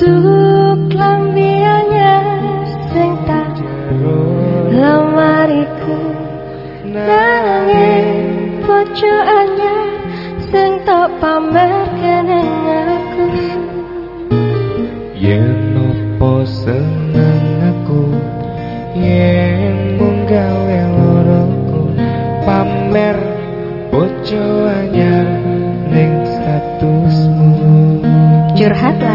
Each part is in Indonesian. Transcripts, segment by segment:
Tutuk lambi anyar sing tak lemariku. Anyar sing tak pamer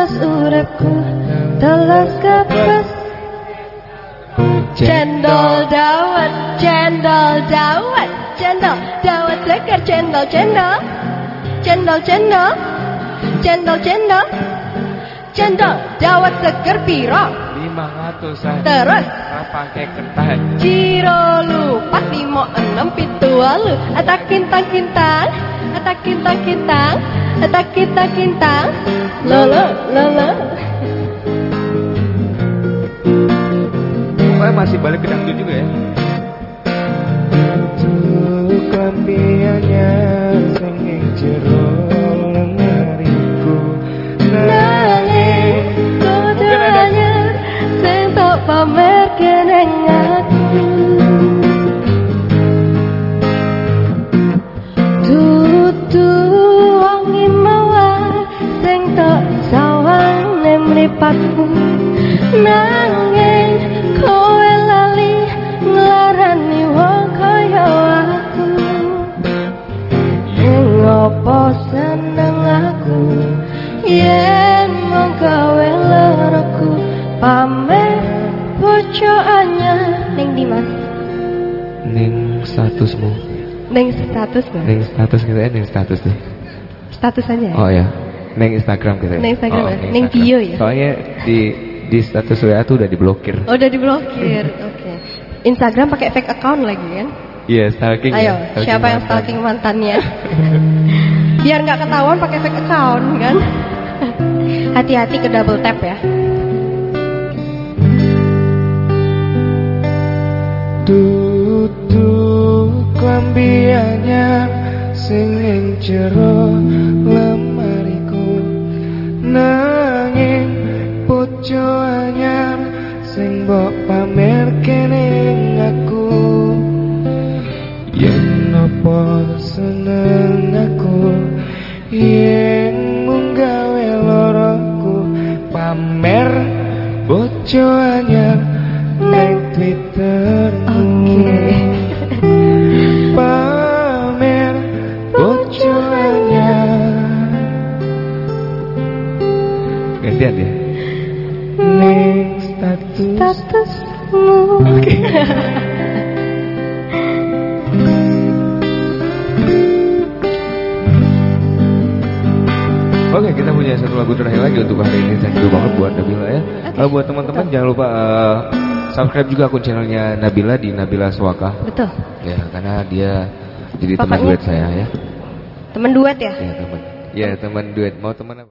Gerantas uripku Telas kepes Cendol dawet Cendol dawet Cendol dawet segar Cendol cendol. Cendol cendol. Cendol cendol. Cendol dawet segar piro? 500 Terus? Pakai kertas Ciro lupa limo enam pitu walu. Atak kintang kintang Atak kintang kintang Atak kintang kintang Lolo lolo Pokoknya masih balik ke dangdut juga ya mripatku Nanging kowe lali nglarani wong kaya aku. Opo seneng aku? Yen mung gawe loroku Pamer bojo anyar Ning di mas? Ning statusmu Ning status? Ning status gitu ya Ning status tuh Status aja ya? Oh ya Neng Instagram gitu ya Neng Instagram oh, ya? neng Neng Instagram. bio ya? Soalnya di di status WA tuh udah diblokir Oh, udah diblokir. Oke. Instagram pakai fake account lagi kan? Iya stalking Ayo, ya, stalking siapa yang mantan. stalking mantannya? Biar nggak ketahuan pakai fake account kan? Hati-hati ke double tap ya. Tutuk lambiannya sing ing seneng aku yen mung gawe loroku pamer bojo anyar neng twittermu. Oke. pamer bojo anyar gantian ya ning status Statusmu. Oke, kita punya satu lagu terakhir lagi untuk hari ini. Thank you banget buat Nabila ya. Kalau buat teman-teman jangan lupa eh, subscribe juga akun channelnya Nabila di Nabila Swaka. Betul. Ya, karena dia jadi teman duet saya ya. Temen duet ya? Ya, teman. Ya, teman duet. Mau teman apa?